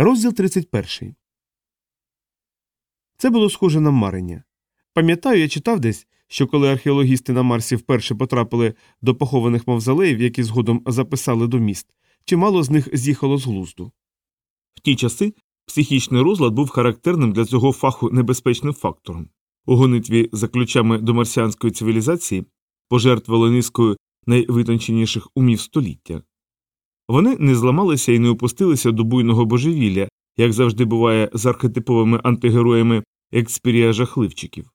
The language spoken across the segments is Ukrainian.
Розділ 31. Це було схоже на марення. Пам'ятаю, я читав десь, що коли археологісти на Марсі вперше потрапили до похованих мавзолеїв, які згодом записали до міст, чимало з них з'їхало з глузду. В ті часи психічний розлад був характерним для цього фаху небезпечним фактором. У гонитві за ключами до марсіанської цивілізації пожертвували низкою найвитонченіших умів століття. Вони не зламалися і не опустилися до буйного божевілля, як завжди буває з архетиповими антигероями експірія жахливчиків.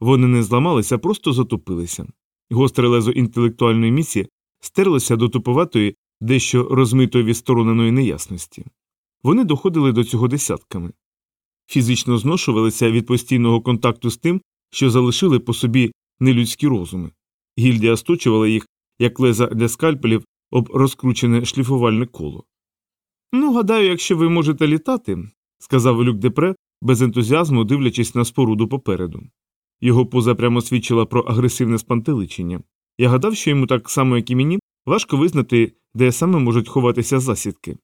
Вони не зламалися, просто затопилися. Гостре лезо інтелектуальної місії стерлося до туповатої, дещо розмитої відстороненої неясності. Вони доходили до цього десятками. Фізично зношувалися від постійного контакту з тим, що залишили по собі нелюдські розуми. Гільдія сточувала їх, як леза для скальпелів об розкручене шліфувальне коло. Ну, гадаю, якщо ви можете літати, сказав Люк Депре, без ентузіазму дивлячись на споруду попереду. Його поза прямо свідчила про агресивне спантеличення. Я гадав, що йому так само, як і мені, важко визнати, де саме можуть ховатися засідки.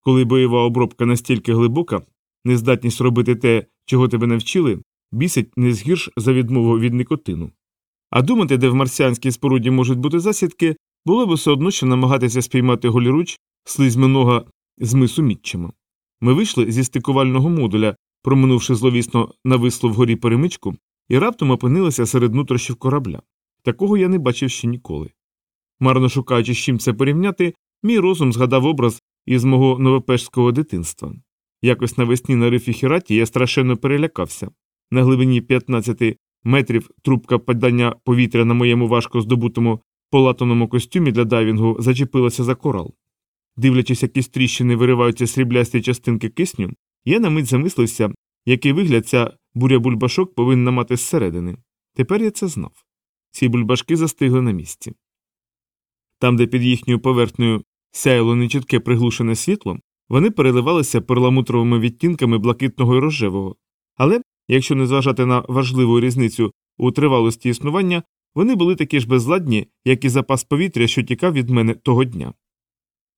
Коли бойова обробка настільки глибока, нездатність робити те, чого тебе не вчили, бісить не згірш за відмову від никотину. А думати, де в марсіанській споруді можуть бути засідки, було б все одно, що намагатися спіймати голіруч слизьминого з мису Мітчима. Ми вийшли зі стикувального модуля, проминувши зловісно нависло вгорі перемичку, і раптом опинилися серед нутрощів корабля. Такого я не бачив ще ніколи. Марно шукаючи, з чим це порівняти, мій розум згадав образ із мого новопешського дитинства. Якось навесні на рифі Хіраті я страшенно перелякався. На глибині 15 метрів трубка падання повітря на моєму важко здобутому полатаному костюмі для дайвінгу зачепилася за корал. Дивлячись, які з тріщини вириваються сріблясті частинки кисню, я на мить замислився, який вигляд ця буря бульбашок повинна мати зсередини. Тепер я це знав. Ці бульбашки застигли на місці. Там, де під їхньою поверхнею сяяло нечітке приглушене світло, вони переливалися перламутровими відтінками блакитного і рожевого. Але, якщо не зважати на важливу різницю у тривалості існування, вони були такі ж безладні, як і запас повітря, що тікав від мене того дня.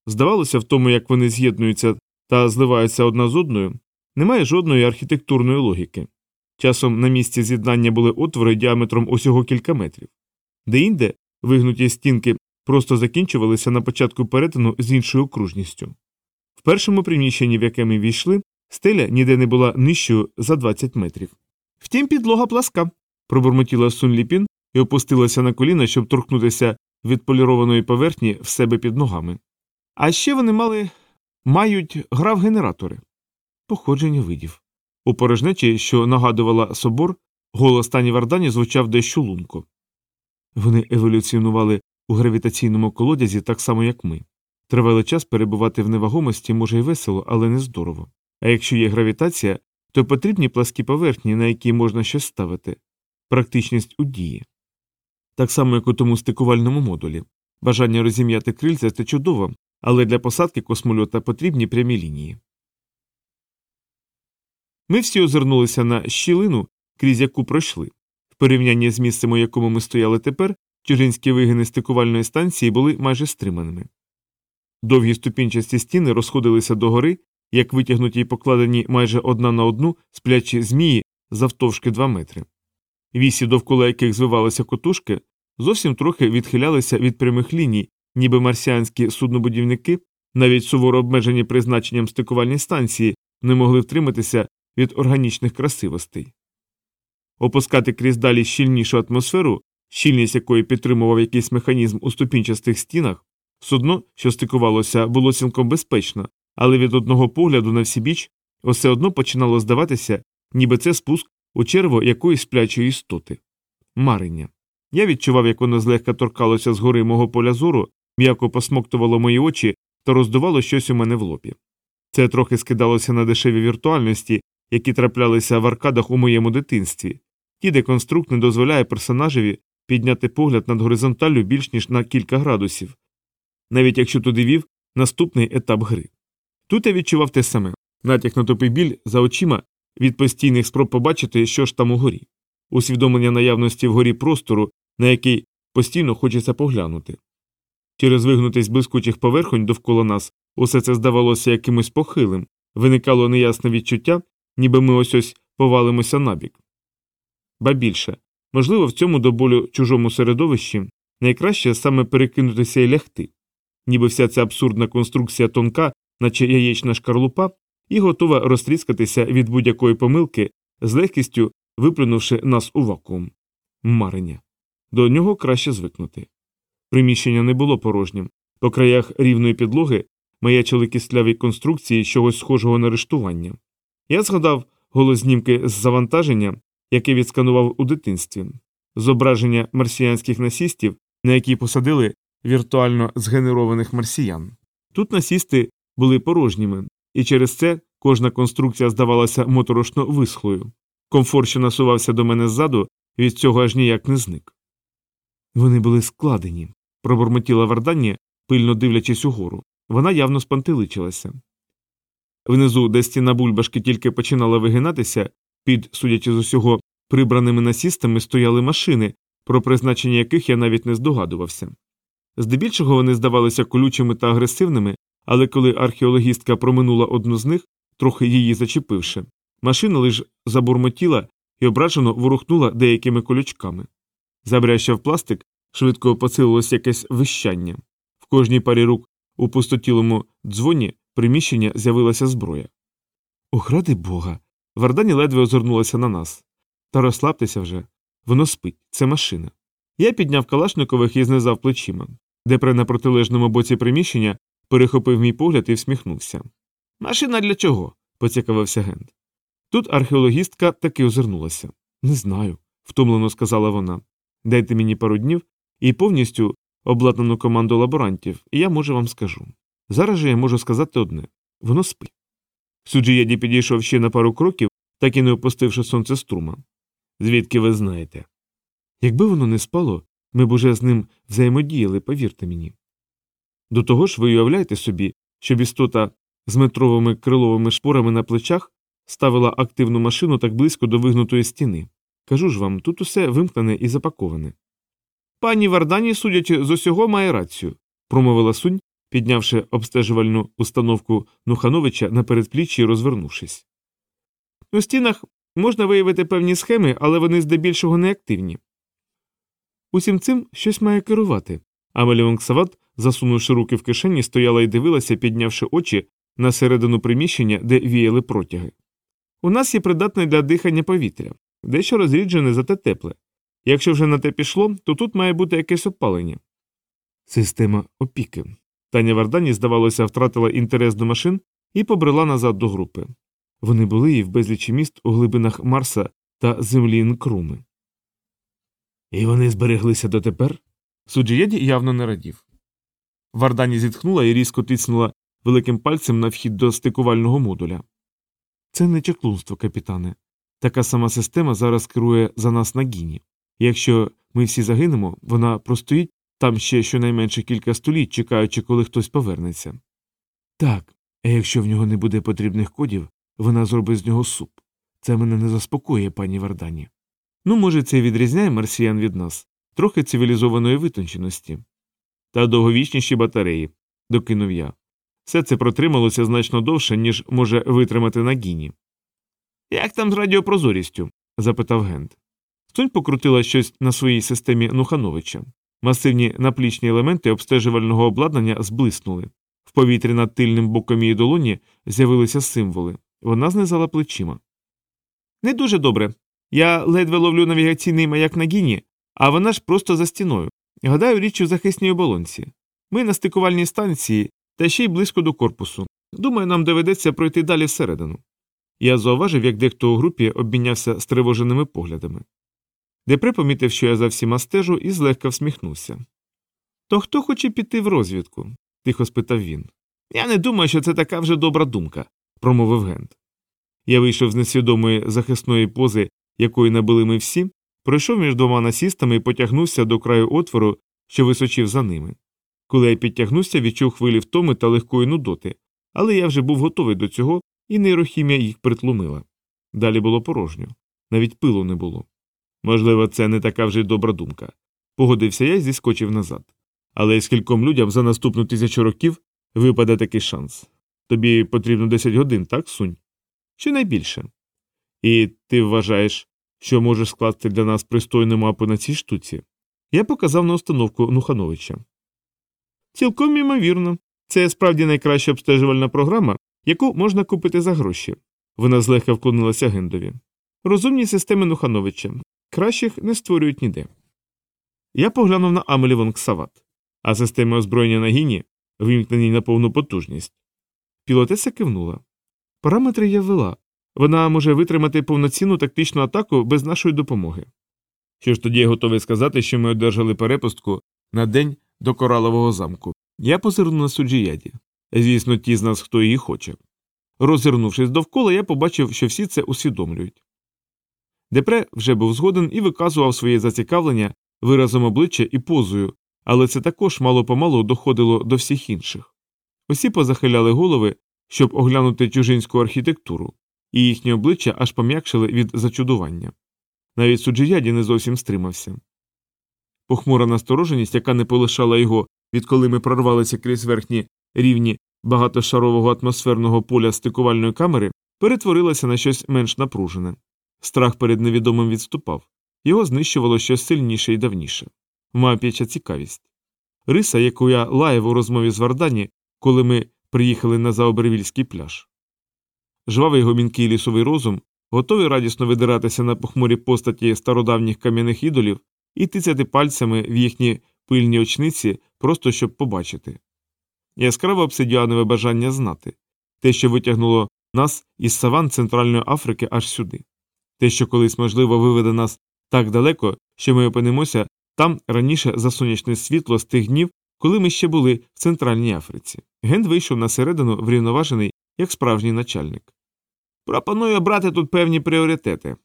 Здавалося, в тому, як вони з'єднуються та зливаються одна з одною, немає жодної архітектурної логіки. Часом на місці з'єднання були отвори діаметром усього кілька метрів. Деінде вигнуті стінки просто закінчувалися на початку перетину з іншою окружністю. В першому приміщенні, в яке ми війшли, стеля ніде не була нижчою за 20 метрів. Втім, підлога пласка, пробурмотіла Сун Ліпін і опустилася на коліна, щоб торкнутися від полірованої поверхні в себе під ногами. А ще вони мали мають грав генератори походження видів. У порожнечі, що нагадувала собор, голос Тані Вардані звучав дещо лунко. Вони еволюціонували у гравітаційному колодязі так само, як ми. Тривалий час перебувати в невагомості може й весело, але не здорово. А якщо є гравітація, то потрібні пласкі поверхні, на які можна щось ставити, практичність у дії. Так само, як у тому стикувальному модулі. Бажання розім'яти крильця це чудово, але для посадки космольота потрібні прямі лінії. Ми всі озирнулися на щілину, крізь яку пройшли. В порівнянні з місцем, у якому ми стояли тепер, чужинські вигини стикувальної станції були майже стриманими. Довгі ступінчасті стіни розходилися догори, як витягнуті й покладені майже одна на одну сплячі змії завтовшки два метри. Вісі, довкола яких звивалися котушки, зовсім трохи відхилялися від прямих ліній, ніби марсіанські суднобудівники, навіть суворо обмежені призначенням стикувальні станції, не могли втриматися від органічних красивостей. Опускати крізь далі щільнішу атмосферу, щільність якої підтримував якийсь механізм у ступінчастих стінах, судно, що стикувалося, було цілком безпечно, але від одного погляду на всі біч усе одно починало здаватися, ніби це спуск у черво якоїсь сплячої істоти. Марення. Я відчував, як воно злегка торкалося з гори мого поля зору, м'яко посмоктувало мої очі та роздувало щось у мене в лобі. Це трохи скидалося на дешеві віртуальності, які траплялися в аркадах у моєму дитинстві, ті, де конструкт не дозволяє персонажеві підняти погляд над горизонталлю більш ніж на кілька градусів, навіть якщо туди вів наступний етап гри. Тут я відчував те саме натяк на тупий біль за очима від постійних спроб побачити, що ж там угорі, усвідомлення наявності вгорі простору, на який постійно хочеться поглянути. Через вигнутись блискучих поверхонь довкола нас усе це здавалося якимось похилим, Виникало неясне відчуття, ніби ми ось ось повалимося набік. Ба більше, можливо, в цьому до болю чужому середовищі найкраще саме перекинутися і лягти, ніби вся ця абсурдна конструкція тонка, наче яєчна шкарлупа, і готова розтріскатися від будь-якої помилки, з легкістю виплюнувши нас у вакуум. Марення. До нього краще звикнути. Приміщення не було порожнім. По краях рівної підлоги маячили кисляві конструкції чогось схожого на рештування. Я згадав голознімки з завантаження, яке відсканував у дитинстві, зображення марсіянських насістів, на які посадили віртуально згенерованих марсіян. Тут насісти були порожніми, і через це кожна конструкція здавалася моторошно висхлою. Комфорт, що насувався до мене ззаду, від цього аж ніяк не зник. Вони були складені, пробормотіла Вардані, пильно дивлячись угору. Вона явно спантеличилася. Внизу, де стіна бульбашки тільки починала вигинатися, під, судячи з усього, прибраними насістами стояли машини, про призначення яких я навіть не здогадувався. Здебільшого вони здавалися колючими та агресивними, але коли археологістка проминула одну з них, трохи її зачепивши, машина лише забурмотіла і ображено ворухнула деякими колючками. Забрящав пластик, швидко посилилось якесь вищання. В кожній парі рук у пустотілому дзвоні приміщення з'явилася зброя. Ох, ради бога. Вардані ледве озирнулася на нас. Та розслабтеся вже. Воно спить, це машина. Я підняв калашникових і знизав плечима. Депре на протилежному боці приміщення перехопив мій погляд і всміхнувся. Машина для чого? поцікавився Гент. Тут археологістка таки озирнулася. Не знаю, втомлено сказала вона. Дайте мені пару днів і повністю обладнану команду лаборантів, і я може вам скажу. Зараз же я можу сказати одне воно спить. Суджієді підійшов ще на пару кроків, так і не опустивши сонце струма. Звідки ви знаєте? Якби воно не спало, ми б уже з ним взаємодіяли, повірте мені. До того ж, ви уявляєте собі, щоб істота з метровими криловими шпорами на плечах ставила активну машину так близько до вигнутої стіни. Кажу ж вам, тут усе вимкнене і запаковане. Пані Вардані, судячи з усього, має рацію, промовила сунь, піднявши обстежувальну установку Нухановича на передпліччі і розвернувшись. У стінах можна виявити певні схеми, але вони здебільшого неактивні. Усім цим щось має керувати. Амелі Вонксават, засунувши руки в кишені, стояла і дивилася, піднявши очі на середину приміщення, де віяли протяги. У нас є придатне для дихання повітря, дещо розріджене, зате тепле. Якщо вже на те пішло, то тут має бути якесь опалення. Система опіки. Таня Вардані, здавалося, втратила інтерес до машин і побрела назад до групи. Вони були і в безлічі міст у глибинах Марса та землі Нкруми. І вони збереглися дотепер? Суджієді явно не радів. Вардані зітхнула і різко тиснула великим пальцем на вхід до стикувального модуля. Це не чаклунство, капітане. Така сама система зараз керує за нас на гіні. Якщо ми всі загинемо, вона простоїть там ще щонайменше кілька століть, чекаючи, коли хтось повернеться. Так, а якщо в нього не буде потрібних кодів, вона зробить з нього суп. Це мене не заспокоює, пані Вардані. Ну, може, це і відрізняє марсіян від нас, трохи цивілізованої витонченості. Та довговічніші батареї, докинув я. Все це протрималося значно довше, ніж може витримати на гіні. Як там з радіопрозорістю? запитав Гент. Сунь покрутила щось на своїй системі Нухановича. Масивні наплічні елементи обстежувального обладнання зблиснули. В повітрі над тильним боком її долоні з'явилися символи. Вона знизала плечима. Не дуже добре. Я ледве ловлю навігаційний маяк на гіні, а вона ж просто за стіною. Гадаю, річ у захисній оболонці. Ми на стикувальній станції та ще й близько до корпусу. Думаю, нам доведеться пройти далі всередину. Я зауважив, як дехто у групі обмінявся стривоженими поглядами. Депре помітив, що я за всіма стежу, і злегка всміхнувся. То хто хоче піти в розвідку? тихо спитав він. Я не думаю, що це така вже добра думка, промовив Гент. Я вийшов з несвідомої захисної пози, якої набили ми всі, пройшов між двома насістами і потягнувся до краю отвору, що височив за ними. Коли я підтягнувся, відчув хвилі втоми та легкої нудоти, але я вже був готовий до цього, і нейрохімія їх притлумила. Далі було порожньо, навіть пилу не було. Можливо, це не така вже й добра думка. Погодився я і зіскочив назад. Але з кільком людям за наступну тисячу років випаде такий шанс. Тобі потрібно 10 годин, так, сунь? Чи найбільше? І ти вважаєш, що можеш скласти для нас пристойну мапу на цій штуці? Я показав на установку Нухановича. Цілком імовірно. Це справді найкраща обстежувальна програма, яку можна купити за гроші. Вона злегка вклонилася гендові. Розумні системи Нухановича. Кращих не створюють ніде. Я поглянув на Амелі Вонксават, а системи озброєння на гіні вимкнені на повну потужність. Пілотеса кивнула. Параметри я ввела. Вона може витримати повноцінну тактичну атаку без нашої допомоги. Що ж тоді я готовий сказати, що ми одержали перепустку на день до коралового замку. Я позирнув на суджіяді. Звісно, ті з нас, хто її хоче. Розвернувшись довкола, я побачив, що всі це усвідомлюють. Депре вже був згоден і виказував своє зацікавлення виразом обличчя і позою, але це також мало помалу доходило до всіх інших. Усі позахиляли голови, щоб оглянути чужинську архітектуру, і їхні обличчя аж пом'якшили від зачудування. Навіть суджияді не зовсім стримався. Похмура настороженість, яка не полишала його, відколи ми прорвалися крізь верхні рівні багатошарового атмосферного поля стикувальної камери, перетворилася на щось менш напружене. Страх перед невідомим відступав, його знищувало щось сильніше і давніше. Мап'яча цікавість. Риса, яку я лаяв у розмові з Вардані, коли ми приїхали на Заобервільський пляж. Жвавий гомінкий лісовий розум, готовий радісно видиратися на похмурі постаті стародавніх кам'яних ідолів і тицяти пальцями в їхні пильні очниці, просто щоб побачити. Яскраве обсидіанове бажання знати те, що витягнуло нас із саван Центральної Африки аж сюди, те, що колись, можливо, виведе нас так далеко, що ми опинимося там раніше за сонячне світло з тих днів, коли ми ще були в Центральній Африці. Гент вийшов на середину врівноважений, як справжній начальник. Пропоную брати тут певні пріоритети,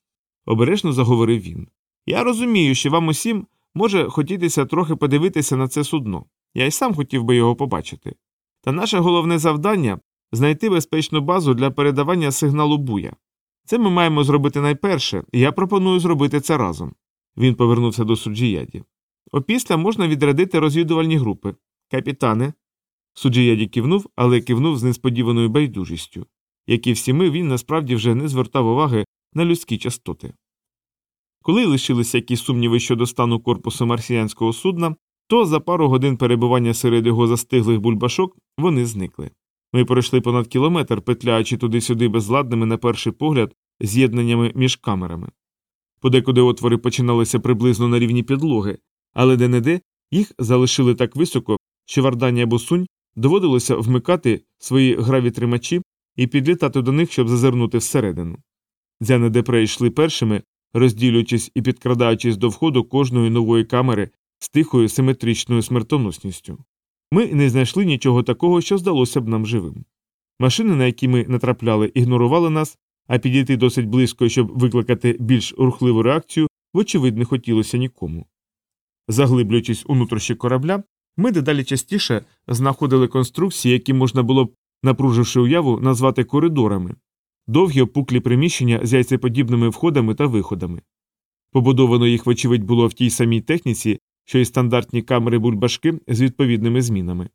обережно заговорив він. Я розумію, що вам усім може хотітися трохи подивитися на це судно. Я й сам хотів би його побачити. Та наше головне завдання знайти безпечну базу для передавання сигналу буя. Це ми маємо зробити найперше, і я пропоную зробити це разом. Він повернувся до суджіяді. Опісля можна відрядити розвідувальні групи. Капітане. Суджіяді кивнув, але кивнув з несподіваною байдужістю. Як і всі ми, він насправді вже не звертав уваги на людські частоти. Коли лишилися якісь сумніви щодо стану корпусу марсіянського судна, то за пару годин перебування серед його застиглих бульбашок вони зникли. Ми пройшли понад кілометр, петляючи туди-сюди безладними, на перший погляд, з'єднаннями між камерами. Подекуди отвори починалися приблизно на рівні підлоги, але де не де їх залишили так високо, що Вардані або сунь доводилося вмикати свої гравітримачі і підлітати до них, щоб зазирнути всередину. Дзяне Депре йшли першими, розділюючись і підкрадаючись до входу кожної нової камери з тихою симетричною смертоносністю. Ми не знайшли нічого такого, що здалося б нам живим. Машини, на які ми натрапляли, ігнорували нас, а підійти досить близько, щоб викликати більш рухливу реакцію, вочевидь, не хотілося нікому. Заглиблюючись у нутрощі корабля, ми дедалі частіше знаходили конструкції, які можна було б, напруживши уяву, назвати коридорами, довгі опуклі приміщення з яйцеподібними входами та виходами. Побудовано їх, вочевидь, було в тій самій техніці, що й стандартні камери бульбашки з відповідними змінами.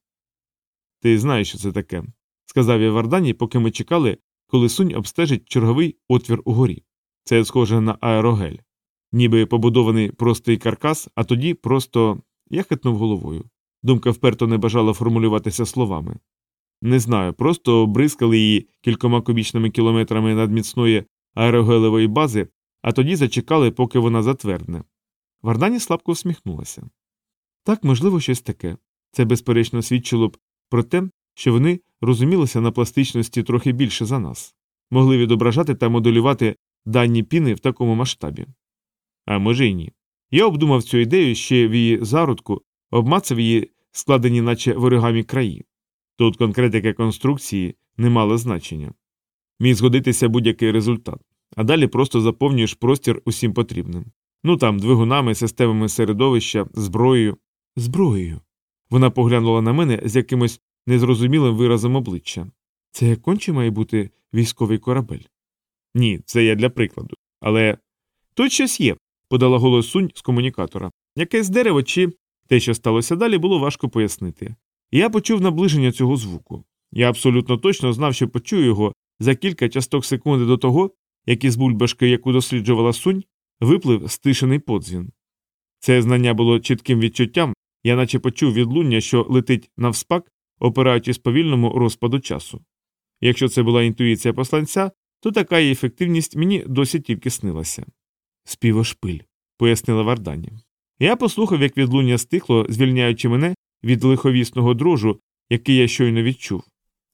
Ти знаєш, що це таке, сказав я Вардані, поки ми чекали, коли сунь обстежить черговий отвір угорі. Це схоже на аерогель, ніби побудований простий каркас, а тоді просто я хитнув головою. Думка вперто не бажала формулюватися словами. Не знаю, просто бризкали її кількома кубічними кілометрами над міцної аерогелевої бази, а тоді зачекали, поки вона затвердне. Вардані слабко всміхнулася. Так, можливо, щось таке. Це, безперечно, свідчило б про те, що вони розумілися на пластичності трохи більше за нас, могли відображати та моделювати дані піни в такому масштабі. А може й ні. Я обдумав цю ідею ще в її зародку, обмацав її складені, наче в оригамі краї. Тут конкретика конструкції не мала значення. Міг згодитися будь-який результат, а далі просто заповнюєш простір усім потрібним. Ну там, двигунами, системами середовища, зброєю. Зброєю. Вона поглянула на мене з якимось незрозумілим виразом обличчя. Це конче має бути військовий корабель? Ні, це я для прикладу. Але тут щось є, подала голос сунь з комунікатора. Якесь дерево чи те, що сталося далі, було важко пояснити. Я почув наближення цього звуку. Я абсолютно точно знав, що почую його за кілька часток секунди до того, як із бульбашки, яку досліджувала сунь, виплив стишений подзвін. Це знання було чітким відчуттям, я наче почув відлуння, що летить навспак, опираючись повільному розпаду часу. Якщо це була інтуїція посланця, то така її ефективність мені досі тільки снилася. Співошпиль, пояснила Вардані. Я послухав, як відлуння стихло, звільняючи мене від лиховісного дрожу, який я щойно відчув,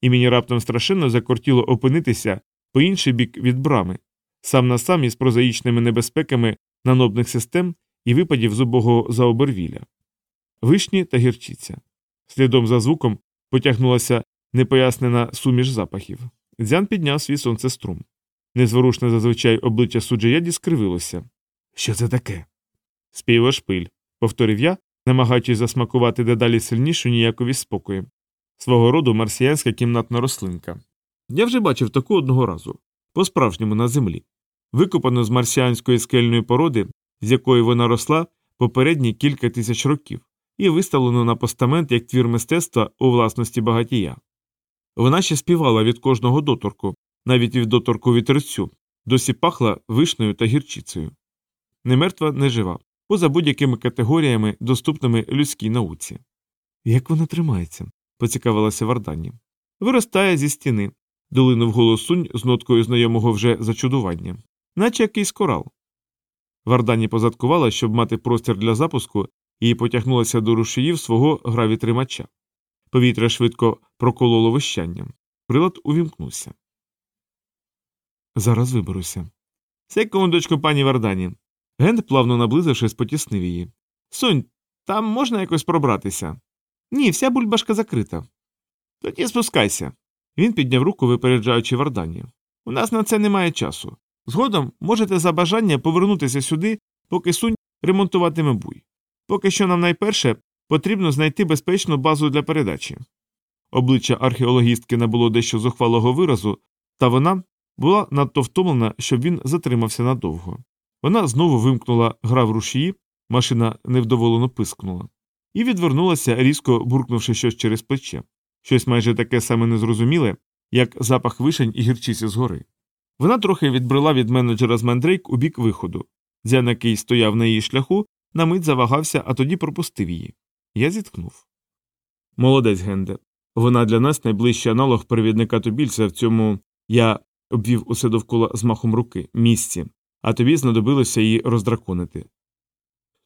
і мені раптом страшенно закортіло опинитися по інший бік від брами, сам на сам із прозаїчними небезпеками нанобних систем і випадів зубого заобервілля. Вишні та гірчиця. Слідом за звуком потягнулася непояснена суміш запахів. Дзян підняв свій сонцеструм. Незворушне зазвичай обличчя суджаяді скривилося. Що це таке? Співошпиль, повторив я, намагаючись засмакувати дедалі сильнішу ніяковість спокою. Свого роду марсіянська кімнатна рослинка. Я вже бачив таку одного разу, по-справжньому на землі, викопану з марсіанської скельної породи, з якої вона росла попередні кілька тисяч років, і виставлену на постамент як твір мистецтва у власності багатія. Вона ще співала від кожного доторку, навіть від доторку вітерцю, досі пахла вишнею та гірчицею. Не мертва, не жива, поза будь-якими категоріями, доступними людській науці. Як вона тримається? поцікавилася Вардані. Виростає зі стіни, долинув голос сунь з ноткою знайомого вже зачудування, наче якийсь корал. Вардані позадкувала, щоб мати простір для запуску, і потягнулася до рушіїв свого гравітримача. Повітря швидко прокололо вищанням. Прилад увімкнувся. Зараз виберуся. Секундочку, пані Вардані. Гент, плавно наблизившись, потіснив її. Сунь, там можна якось пробратися? Ні, вся бульбашка закрита. Тоді спускайся. Він підняв руку, випереджаючи Вардані. У нас на це немає часу. Згодом можете за бажання повернутися сюди, поки сунь ремонтуватиме буй. Поки що нам найперше потрібно знайти безпечну базу для передачі. Обличчя археологістки набуло дещо зухвалого виразу, та вона була надто втомлена, щоб він затримався надовго. Вона знову вимкнула гра в рушії, машина невдоволено пискнула, і відвернулася, різко буркнувши щось через плече, щось майже таке саме незрозуміле, як запах вишень і гірчиці згори. Вона трохи відбрела від менеджера з мандрейк у бік виходу. Дзян, який стояв на її шляху, на мить завагався, а тоді пропустив її. Я зіткнув. Молодець, Генде. Вона для нас найближчий аналог перевідника Тобільця в цьому я обвів усе довкола змахом руки, місці, а тобі знадобилося її роздраконити.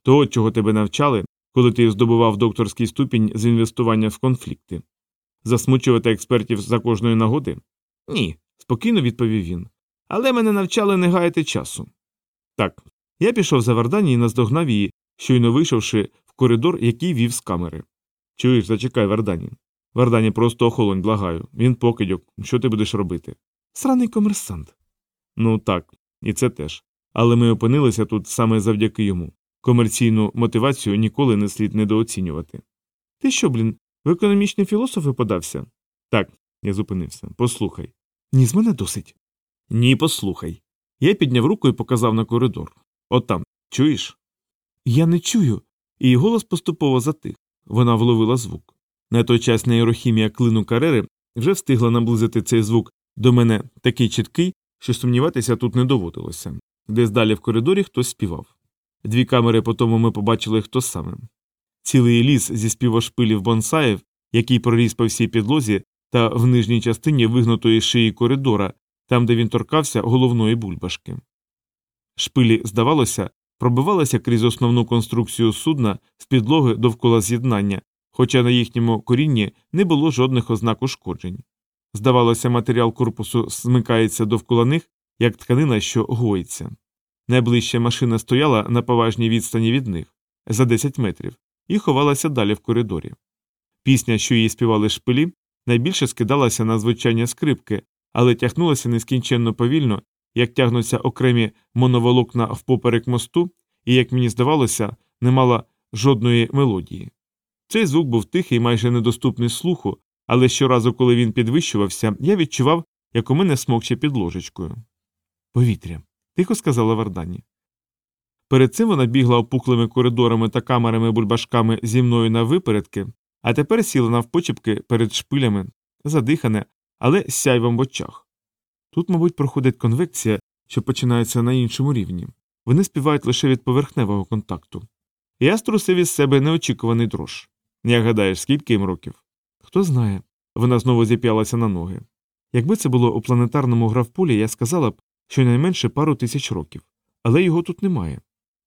Того, чого тебе навчали, коли ти здобував докторський ступінь з інвестування в конфлікти. Засмучувати експертів за кожної нагоди? Ні, спокійно відповів він. Але мене навчали не гаяти часу. Так, я пішов за Вардані і наздогнав її, щойно вийшовши в коридор, який вів з камери. Чуєш, зачекай, Вардані. Вардані просто охолонь, благаю. Він покидьок. Що ти будеш робити? Сраний комерсант. Ну так, і це теж. Але ми опинилися тут саме завдяки йому. Комерційну мотивацію ніколи не слід недооцінювати. Ти що, блін, в економічні філософи подався? Так, я зупинився. Послухай. Ні, з мене досить. Ні, послухай. Я підняв руку і показав на коридор. От там, чуєш? Я не чую. Її голос поступово затих. Вона вловила звук. На той час нейрохімія клину карери вже встигла наблизити цей звук до мене такий чіткий, що сумніватися тут не доводилося. Десь далі в коридорі хтось співав. Дві камери по тому ми побачили, хто саме. Цілий ліс зі співошпилів бонсаїв, який проріс по всій підлозі та в нижній частині вигнутої шиї коридора, там, де він торкався головної бульбашки. Шпилі, здавалося, пробивалися крізь основну конструкцію судна з підлоги довкола з'єднання, хоча на їхньому корінні не було жодних ознак ушкоджень. Здавалося, матеріал корпусу смикається довкола них, як тканина, що гоїться. Найближча машина стояла на поважній відстані від них за 10 метрів, і ховалася далі в коридорі. Пісня, що її співали шпилі, найбільше скидалася на звичайні скрипки, але тягнулася нескінченно повільно, як тягнуться окремі моноволокна впоперек мосту, і, як мені здавалося, не мала жодної мелодії. Цей звук був тихий, майже недоступний слуху, але щоразу, коли він підвищувався, я відчував, як у мене смокче під ложечкою. Повітря, тихо сказала Вардані. Перед цим вона бігла опухлими коридорами та камерами бульбашками зі мною на випередки, а тепер сіла навпочепки перед шпилями, задихане, але з сяйвом в очах. Тут, мабуть, проходить конвекція, що починається на іншому рівні. Вони співають лише від поверхневого контакту. Я струсив із себе неочікуваний дрож. Як гадаєш, скільки їм років? Хто знає. Вона знову зіп'ялася на ноги. Якби це було у планетарному гравполі, я сказала б, що найменше пару тисяч років, але його тут немає.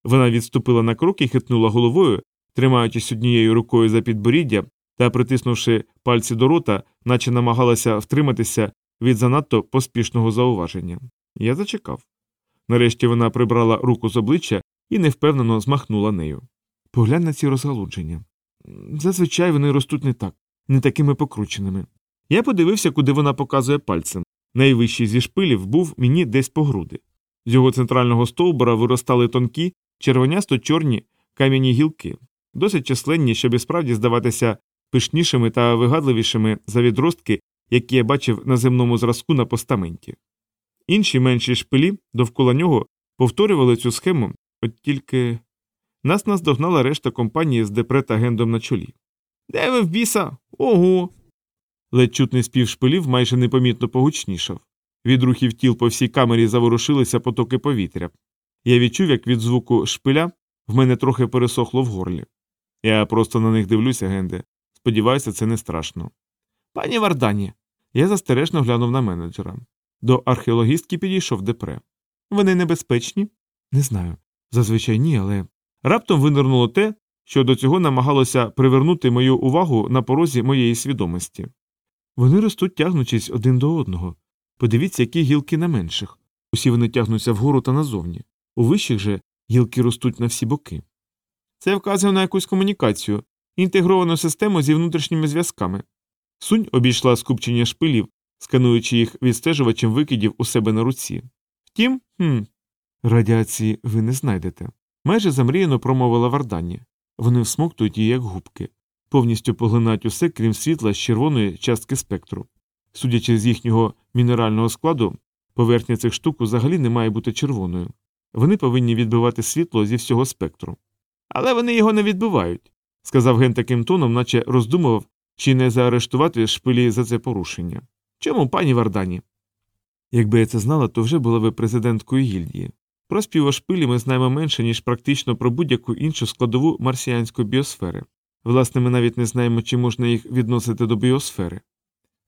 Вона відступила на крок і хитнула головою, тримаючись однією рукою за підборіддя та притиснувши пальці до рота, наче намагалася втриматися від занадто поспішного зауваження. Я зачекав. Нарешті вона прибрала руку з обличчя і невпевнено змахнула нею. Поглянь на ці розгалудження. Зазвичай вони ростуть не так, не такими покрученими. Я подивився, куди вона показує пальцем. Найвищий зі шпилів був мені десь по груди. З його центрального стовбура виростали тонкі, червонясто чорні кам'яні гілки, досить численні, щоб і справді здаватися пишнішими та вигадливішими за відростки, які я бачив на земному зразку на постаменті. Інші менші шпилі довкола нього повторювали цю схему, от тільки нас наздогнала решта компанії з депре та гендом на чолі. Де ви в біса? Ого. Ледь чутний спів шпилів майже непомітно погучнішав. Від рухів тіл по всій камері заворушилися потоки повітря. Я відчув, як від звуку шпиля в мене трохи пересохло в горлі. Я просто на них дивлюся, Генде. Сподіваюся, це не страшно. Пані Вардані. Я застережно глянув на менеджера. До археологістки підійшов депре. Вони небезпечні? Не знаю. Зазвичай ні, але. Раптом винирнуло те, що до цього намагалося привернути мою увагу на порозі моєї свідомості. Вони ростуть тягнучись один до одного. Подивіться, які гілки на менших. Усі вони тягнуться вгору та назовні. У вищих же гілки ростуть на всі боки. Це вказує на якусь комунікацію, інтегровану систему зі внутрішніми зв'язками. Сунь обійшла скупчення шпилів, скануючи їх відстежувачем викидів у себе на руці. Втім, хм, радіації ви не знайдете. Майже замріяно промовила Вардані. Вони всмоктують її як губки, повністю поглинають усе, крім світла з червоної частки спектру. Судячи з їхнього мінерального складу, поверхня цих штук взагалі не має бути червоною. Вони повинні відбивати світло зі всього спектру. Але вони його не відбивають, сказав ген таким тоном, наче роздумував, чи не заарештувати шпилі за це порушення. Чому, пані Вардані? Якби я це знала, то вже була би президенткою гільдії. Про співошпилі ми знаємо менше, ніж практично про будь-яку іншу складову марсіанської біосфери. Власне, ми навіть не знаємо, чи можна їх відносити до біосфери.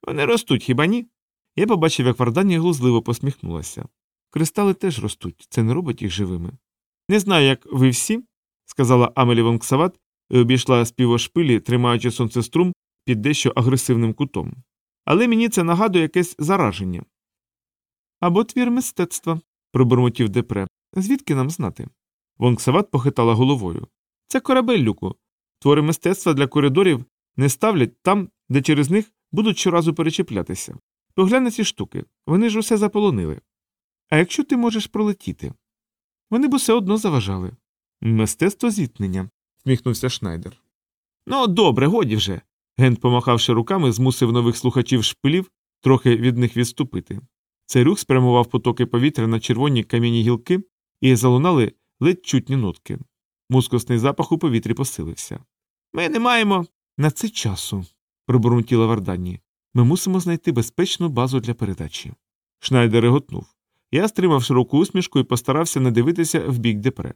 Вони ростуть, хіба ні? Я побачив, як Вардані глузливо посміхнулася. Кристали теж ростуть, це не робить їх живими. Не знаю, як ви всі, сказала Амелі Вонксават і обійшла співошпилі, тримаючи сонцеструм під дещо агресивним кутом. Але мені це нагадує якесь зараження. Або твір мистецтва, пробурмотів депре. Звідки нам знати? Вонксават похитала головою. Це корабель люку. Твори мистецтва для коридорів не ставлять там, де через них будуть щоразу перечіплятися. Поглянь ці штуки, вони ж усе заполонили. А якщо ти можеш пролетіти? Вони б усе одно заважали. Мистецтво зіткнення, сміхнувся Шнайдер. Ну, добре, годі вже. Гент, помахавши руками, змусив нових слухачів шпилів трохи від них відступити. Цей рух спрямував потоки повітря на червоні кам'яні гілки і залунали ледь чутні нотки. Мускусний запах у повітрі посилився. Ми не маємо на це часу, пробурмотіла Вардані. Ми мусимо знайти безпечну базу для передачі. Шнайдер реготнув. Я стримав широку усмішку і постарався не дивитися в бік депре.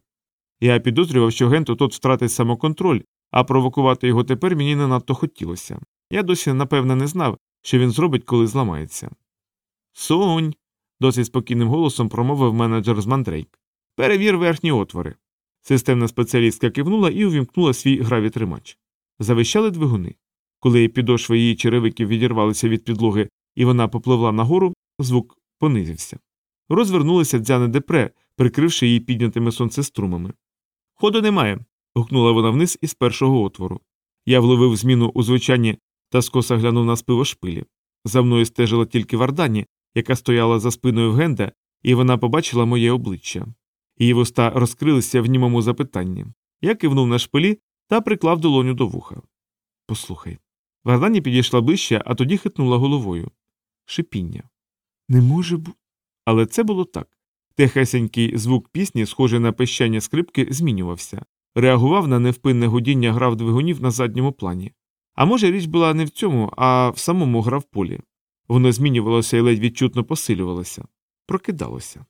Я підозрював, що Генту тот втратить самоконтроль, а провокувати його тепер мені не надто хотілося. Я досі, напевне, не знав, що він зробить, коли зламається. Сунь. досить спокійним голосом промовив менеджер з мандрейк. Перевір верхні отвори. Системна спеціалістка кивнула і увімкнула свій гравітримач. Завищали двигуни. Коли підошви її черевиків відірвалися від підлоги і вона попливла нагору, звук понизився. Розвернулися дзяне депре, прикривши її піднятими сонцеструмами. Ходу немає. гукнула вона вниз із першого отвору. Я вловив зміну у звичайні та скоса глянув на спивошпилі. За мною стежила тільки Вардані, яка стояла за спиною Генда, і вона побачила моє обличчя. Її вуста розкрилися в німому запитанні. Я кивнув на шпилі та приклав долоню до вуха. Послухай. Вардані підійшла ближче, а тоді хитнула головою. Шипіння. Не може бути. Але це було так. Техесенький звук пісні, схожий на пищання скрипки, змінювався, реагував на невпинне гудіння грав двигунів на задньому плані. А може, річ була не в цьому, а в самому гравполі. Воно змінювалося і ледь відчутно посилювалося, прокидалося.